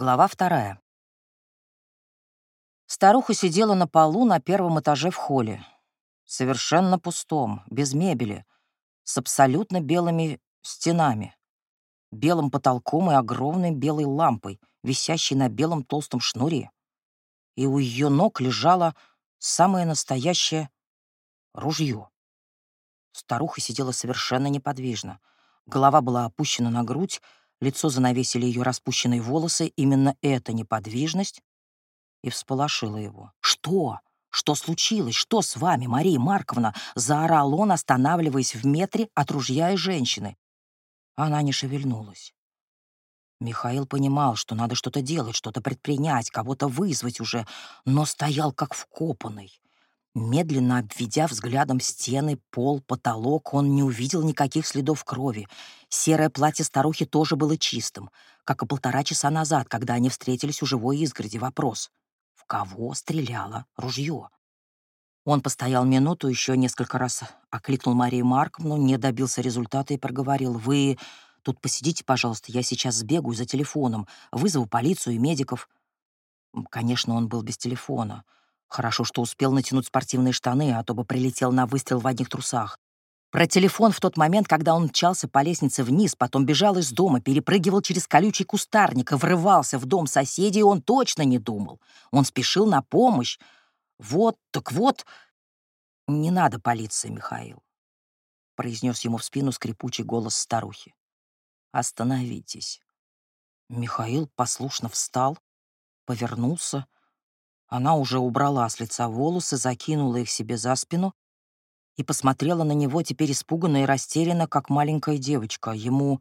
Глава вторая. Старуха сидела на полу на первом этаже в холле. Совершенно пустом, без мебели, с абсолютно белыми стенами, белым потолком и огромной белой лампой, висящей на белом толстом шнуре. И у ее ног лежало самое настоящее ружье. Старуха сидела совершенно неподвижно. Голова была опущена на грудь, Лицо занавесили ее распущенные волосы. Именно эта неподвижность и всполошила его. «Что? Что случилось? Что с вами, Мария Марковна?» — заорал он, останавливаясь в метре от ружья и женщины. Она не шевельнулась. Михаил понимал, что надо что-то делать, что-то предпринять, кого-то вызвать уже, но стоял как вкопанный. Медленно обведя взглядом стены, пол, потолок, он не увидел никаких следов крови. Серое платье старухи тоже было чистым, как и полтора часа назад, когда они встретились у живой изгороди. Вопрос — в кого стреляло ружье? Он постоял минуту, еще несколько раз окликнул Марию Марковну, не добился результата и проговорил. «Вы тут посидите, пожалуйста, я сейчас сбегаю за телефоном, вызову полицию и медиков». Конечно, он был без телефона — Хорошо, что успел натянуть спортивные штаны, а то бы прилетел на выстрел в одних трусах. Про телефон в тот момент, когда он мчался по лестнице вниз, потом бежал из дома, перепрыгивал через колючий кустарник и врывался в дом соседей, он точно не думал. Он спешил на помощь. Вот, так вот... «Не надо полиции, Михаил», — произнес ему в спину скрипучий голос старухи. «Остановитесь». Михаил послушно встал, повернулся, она уже убрала с лица волосы, закинула их себе за спину и посмотрела на него теперь испуганно и растерянно, как маленькая девочка. Ему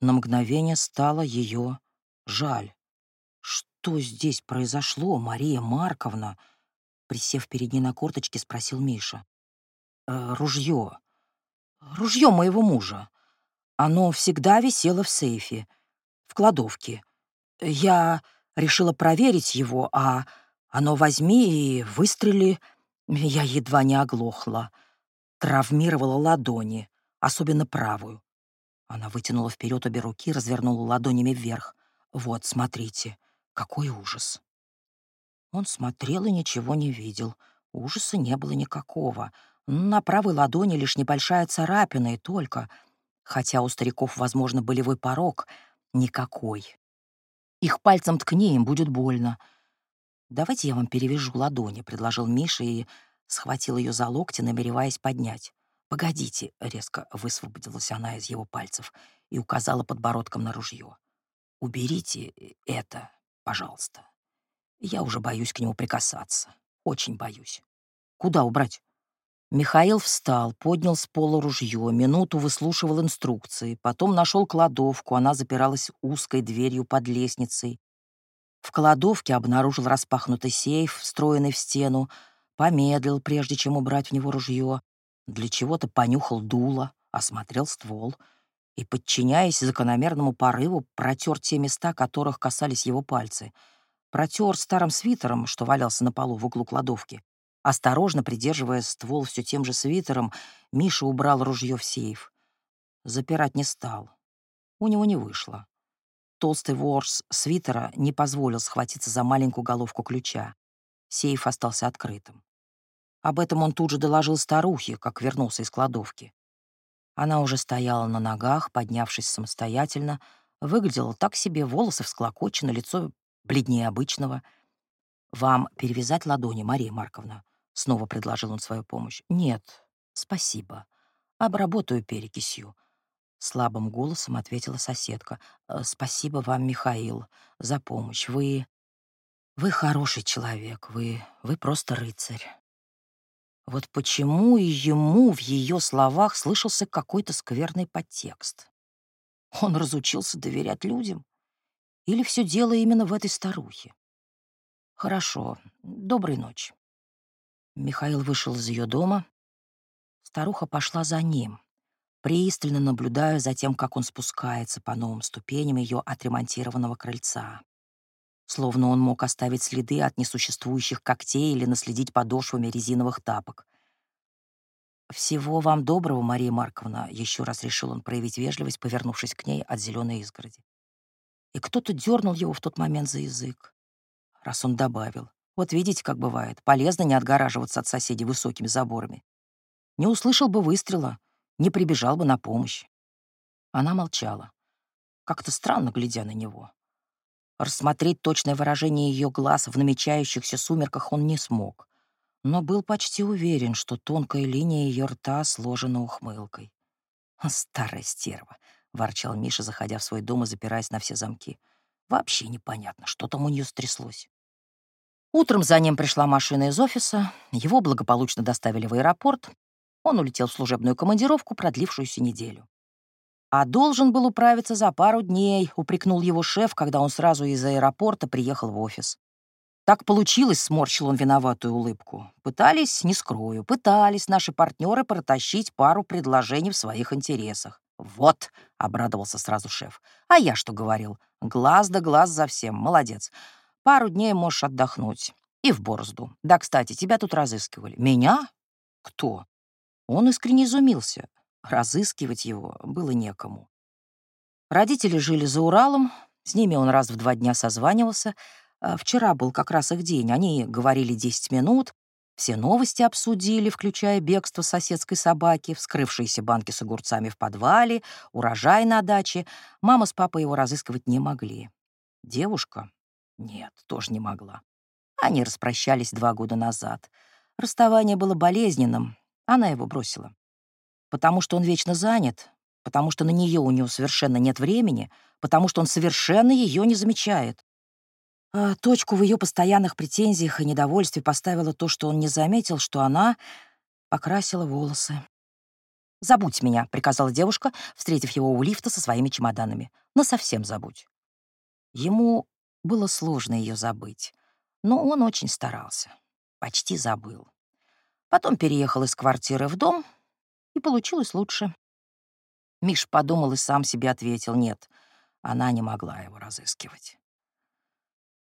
на мгновение стало ее жаль. «Что здесь произошло, Мария Марковна?» Присев перед ней на корточке, спросил Миша. «Э, «Ружье. Ружье моего мужа. Оно всегда висело в сейфе, в кладовке. Я решила проверить его, а оно возьми и выстрели. Я едва не оглохла. Травмировала ладони, особенно правую. Она вытянула вперед обе руки, развернула ладонями вверх. Вот, смотрите, какой ужас. Он смотрел и ничего не видел. Ужаса не было никакого. На правой ладони лишь небольшая царапина и только. Хотя у стариков, возможно, болевой порог. Никакой. Их пальцем ткни, им будет больно. «Давайте я вам перевяжу ладони», — предложил Миша и схватил ее за локти, намереваясь поднять. «Погодите», — резко высвободилась она из его пальцев и указала подбородком на ружье. «Уберите это, пожалуйста. Я уже боюсь к нему прикасаться. Очень боюсь. Куда убрать?» Михаил встал, поднял с пола ружье, минуту выслушивал инструкции, потом нашел кладовку, она запиралась узкой дверью под лестницей, в кладовке обнаружил распахнутый сейф, встроенный в стену, помедлил, прежде чем убрать в него ружье, для чего-то понюхал дуло, осмотрел ствол и, подчиняясь закономерному порыву, протер те места, которых касались его пальцы. Протер старым свитером, что валялся на полу в углу кладовки. Осторожно придерживая ствол все тем же свитером, Миша убрал ружье в сейф. Запирать не стал. У него не вышло. Толстый ворс свитера не позволил схватиться за маленькую головку ключа. Сейф остался открытым. Об этом он тут же доложил старухе, как вернулся из кладовки. Она уже стояла на ногах, поднявшись самостоятельно, выглядела так себе, волосы всклокочены, лицо бледнее обычного. «Вам перевязать ладони, Мария Марковна?» — снова предложил он свою помощь. «Нет, спасибо. Обработаю перекисью. Слабым голосом ответила соседка. «Э, «Спасибо вам, Михаил, за помощь. Вы... Вы хороший человек. Вы... Вы просто рыцарь». Вот почему и ему в ее словах слышался какой-то скверный подтекст. Он разучился доверять людям? Или все дело именно в этой старухе? Хорошо, доброй ночи. Михаил вышел из ее дома. Старуха пошла за ним пристально наблюдая за тем, как он спускается по новым ступеням ее отремонтированного крыльца. Словно он мог оставить следы от несуществующих когтей или наследить подошвами резиновых тапок. «Всего вам доброго, Мария Марковна», — еще раз решил он проявить вежливость, повернувшись к ней от зеленой изгороди. И кто-то дернул его в тот момент за язык. Раз он добавил. Вот видите, как бывает. Полезно не отгораживаться от соседей высокими заборами. Не услышал бы выстрела, не прибежал бы на помощь. Она молчала, как-то странно глядя на него. Рассмотреть точное выражение ее глаз в намечающихся сумерках он не смог, но был почти уверен, что тонкая линия ее рта сложена ухмылкой. «Старая стерва», — ворчал Миша, заходя в свой дом и запираясь на все замки. «Вообще непонятно, что там у нее стряслось». Утром за ним пришла машина из офиса, его благополучно доставили в аэропорт, он улетел в служебную командировку, продлившуюся неделю. А должен был управиться за пару дней, упрекнул его шеф, когда он сразу из аэропорта приехал в офис. Так получилось, сморщил он виноватую улыбку. Пытались, не скрою, пытались наши партнеры протащить пару предложений в своих интересах. «Вот», — обрадовался сразу шеф. «А я что говорил? Глаз да глаз за всем. Молодец. Пару дней можешь отдохнуть. И в борозду. Да, кстати, тебя тут разыскивали. Меня? Кто? Он искренне изумился. Разыскивать его было некому. Родители жили за Уралом, с ними он раз в два дня созванивался. А вчера был как раз их день, они говорили 10 минут, все новости обсудили, включая бегство соседской собаки, вскрывшиеся банки с огурцами в подвале, урожай на даче. Мама с папой его разыскивать не могли. Девушка? Нет, тоже не могла. Они распрощались два года назад. Расставание было болезненным, она его бросила потому что он вечно занят, потому что на нее у него совершенно нет времени, потому что он совершенно ее не замечает. А точку в ее постоянных претензиях и недовольстве поставило то, что он не заметил, что она покрасила волосы. «Забудь меня», — приказала девушка, встретив его у лифта со своими чемоданами. «Насовсем забудь». Ему было сложно ее забыть, но он очень старался. Почти забыл. Потом переехал из квартиры в дом, и получилось лучше. Миш подумал и сам себе ответил, нет, она не могла его разыскивать.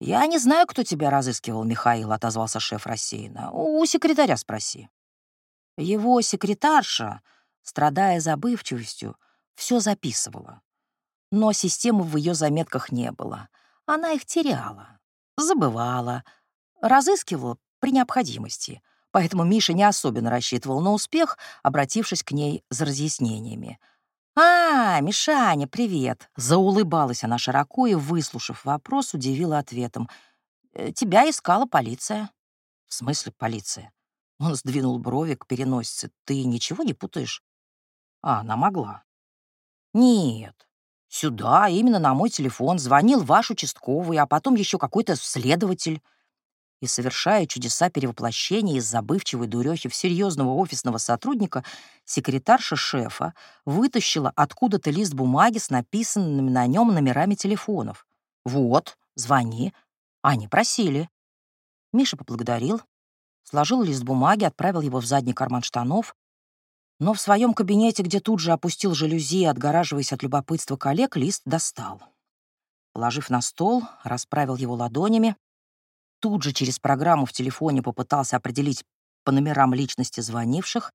«Я не знаю, кто тебя разыскивал, Михаил», — отозвался шеф рассеянно. «У секретаря спроси». Его секретарша, страдая забывчивостью, все записывала. Но системы в ее заметках не было. Она их теряла, забывала, разыскивала при необходимости — поэтому Миша не особенно рассчитывал на успех, обратившись к ней за разъяснениями. «А, Мишаня, привет!» Заулыбалась она широко и, выслушав вопрос, удивила ответом. «Э, «Тебя искала полиция». «В смысле полиция?» Он сдвинул брови к переносице. «Ты ничего не путаешь?» «А, она могла». «Нет. Сюда, именно на мой телефон, звонил ваш участковый, а потом еще какой-то следователь и, совершая чудеса перевоплощения из забывчивой дурехи в серьезного офисного сотрудника, секретарша шефа вытащила откуда-то лист бумаги с написанными на нем номерами телефонов. «Вот, звони». Они просили. Миша поблагодарил, сложил лист бумаги, отправил его в задний карман штанов, но в своем кабинете, где тут же опустил жалюзи, отгораживаясь от любопытства коллег, лист достал. Положив на стол, расправил его ладонями, тут же через программу в телефоне попытался определить по номерам личности звонивших.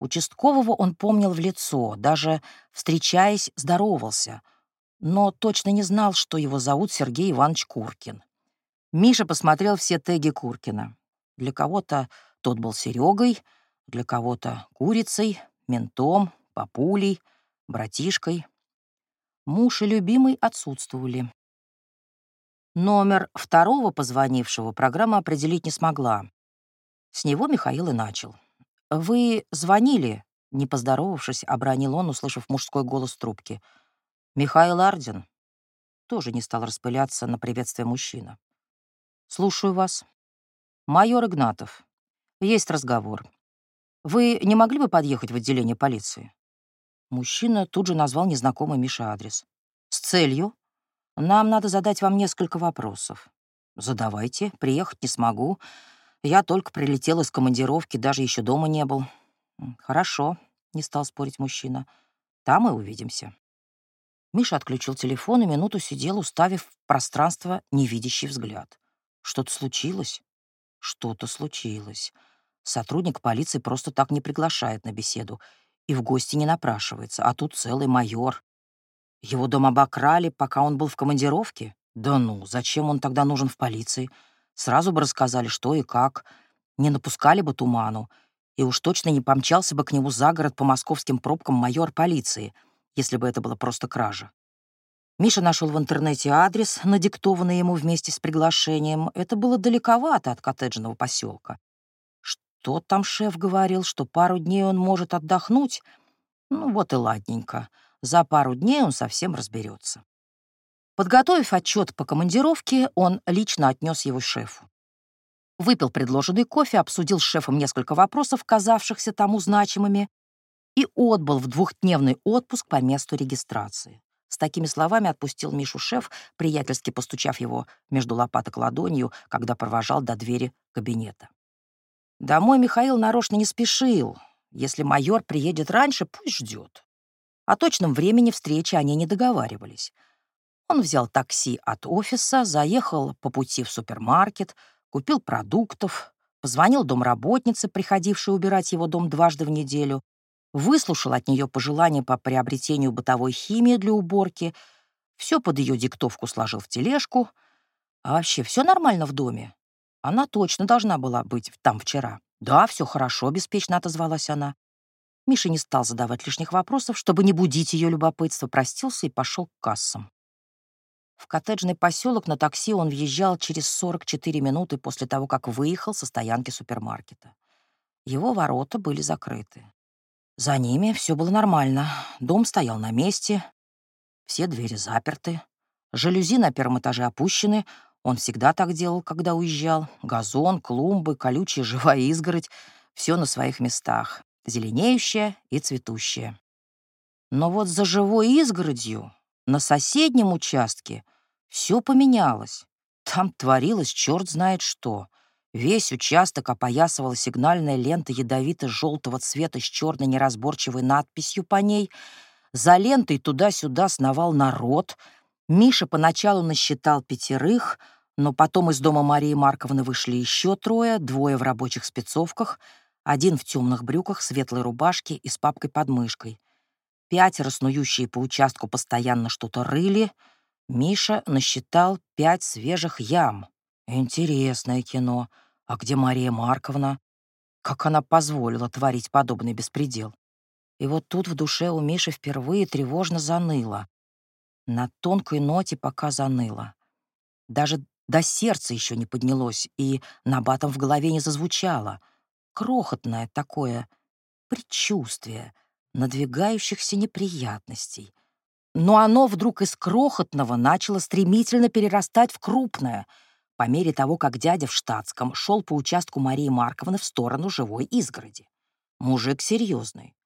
Участкового он помнил в лицо, даже, встречаясь, здоровался, но точно не знал, что его зовут Сергей Иванович Куркин. Миша посмотрел все теги Куркина. Для кого-то тот был Серегой, для кого-то курицей, ментом, папулей, братишкой. Муж и любимый отсутствовали. Номер второго позвонившего программа определить не смогла. С него Михаил и начал. «Вы звонили?» Не поздоровавшись, обронил он, услышав мужской голос в трубке. «Михаил Ардин?» Тоже не стал распыляться на приветствие мужчина. «Слушаю вас. Майор Игнатов. Есть разговор. Вы не могли бы подъехать в отделение полиции?» Мужчина тут же назвал незнакомый Мише адрес. «С целью?» Нам надо задать вам несколько вопросов. Задавайте, приехать не смогу. Я только прилетел из командировки, даже еще дома не был. Хорошо, не стал спорить мужчина. Там и увидимся. Миша отключил телефон и минуту сидел, уставив в пространство невидящий взгляд. Что-то случилось? Что-то случилось. Сотрудник полиции просто так не приглашает на беседу и в гости не напрашивается, а тут целый майор. Его дом обокрали, пока он был в командировке? Да ну, зачем он тогда нужен в полиции? Сразу бы рассказали, что и как. Не напускали бы туману. И уж точно не помчался бы к нему за город по московским пробкам майор полиции, если бы это было просто кража. Миша нашел в интернете адрес, надиктованный ему вместе с приглашением. Это было далековато от коттеджного поселка. Что там шеф говорил, что пару дней он может отдохнуть? Ну вот и ладненько. За пару дней он совсем разберется. Подготовив отчет по командировке, он лично отнес его шефу. Выпил предложенный кофе, обсудил с шефом несколько вопросов, казавшихся тому значимыми, и отбыл в двухдневный отпуск по месту регистрации. С такими словами отпустил Мишу шеф, приятельски постучав его между лопаток ладонью, когда провожал до двери кабинета. Домой Михаил нарочно не спешил. Если майор приедет раньше, пусть ждет. О точном времени встречи они не договаривались. Он взял такси от офиса, заехал по пути в супермаркет, купил продуктов, позвонил домработнице, приходившей убирать его дом дважды в неделю, выслушал от нее пожелания по приобретению бытовой химии для уборки, все под ее диктовку сложил в тележку. А вообще, все нормально в доме? Она точно должна была быть там вчера. Да, все хорошо, беспечно отозвалась она. Миша не стал задавать лишних вопросов, чтобы не будить ее любопытство, простился и пошел к кассам. В коттеджный поселок на такси он въезжал через 44 минуты после того, как выехал со стоянки супермаркета. Его ворота были закрыты. За ними все было нормально. Дом стоял на месте, все двери заперты, жалюзи на первом этаже опущены. Он всегда так делал, когда уезжал. Газон, клумбы, колючая живая изгородь — все на своих местах зеленеющая и цветущая. Но вот за живой изгородью на соседнем участке все поменялось. Там творилось черт знает что. Весь участок опоясывала сигнальная лента ядовито-желтого цвета с черной неразборчивой надписью по ней. За лентой туда-сюда сновал народ. Миша поначалу насчитал пятерых, но потом из дома Марии Марковны вышли еще трое, двое в рабочих спецовках — один в темных брюках, светлой рубашке и с папкой под мышкой. Пятеро, снующие по участку, постоянно что-то рыли. Миша насчитал пять свежих ям. Интересное кино. А где Мария Марковна? Как она позволила творить подобный беспредел? И вот тут в душе у Миши впервые тревожно заныло. На тонкой ноте пока заныло. Даже до сердца еще не поднялось, и набатом в голове не зазвучало — крохотное такое предчувствие надвигающихся неприятностей. Но оно вдруг из крохотного начало стремительно перерастать в крупное, по мере того, как дядя в штатском шел по участку Марии Марковны в сторону живой изгороди. Мужик серьезный.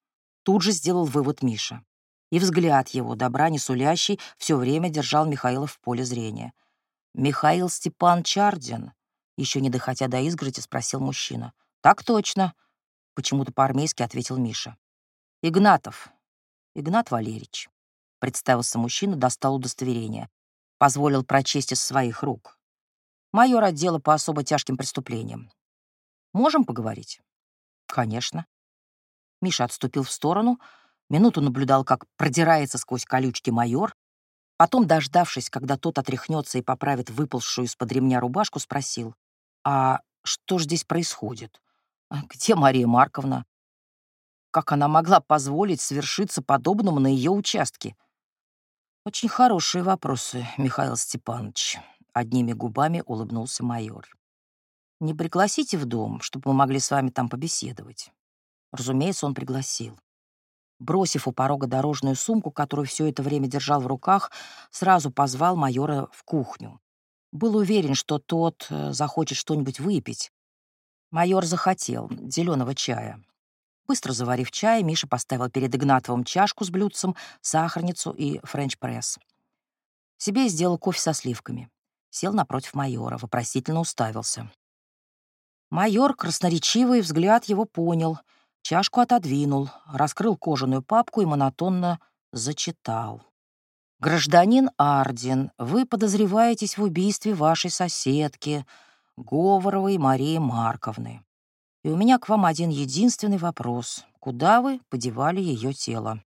Тут же сделал вывод Миша. И взгляд его, добра не сулящий, все время держал Михаила в поле зрения. «Михаил Степан Чардин?» Еще не доходя до изгороди, спросил мужчина. «Так точно», — почему-то по-армейски ответил Миша. «Игнатов. Игнат Валерьевич». Представился мужчина, достал удостоверение. Позволил прочесть из своих рук. «Майор отдела по особо тяжким преступлениям. Можем поговорить?» «Конечно». Миша отступил в сторону, минуту наблюдал, как продирается сквозь колючки майор, потом, дождавшись, когда тот отряхнется и поправит выползшую из-под ремня рубашку, спросил, «А что ж здесь происходит?» А где Мария Марковна? Как она могла позволить свершиться подобному на ее участке? Очень хорошие вопросы, Михаил Степанович. Одними губами улыбнулся майор. Не пригласите в дом, чтобы мы могли с вами там побеседовать. Разумеется, он пригласил. Бросив у порога дорожную сумку, которую все это время держал в руках, сразу позвал майора в кухню. Был уверен, что тот э, захочет что-нибудь выпить, Майор захотел зеленого чая. Быстро заварив чай, Миша поставил перед Игнатовым чашку с блюдцем, сахарницу и френч-пресс. Себе сделал кофе со сливками. Сел напротив майора, вопросительно уставился. Майор, красноречивый взгляд его понял, чашку отодвинул, раскрыл кожаную папку и монотонно зачитал. «Гражданин Ардин, вы подозреваетесь в убийстве вашей соседки», Говоровой Марии Марковны. И у меня к вам один единственный вопрос. Куда вы подевали ее тело?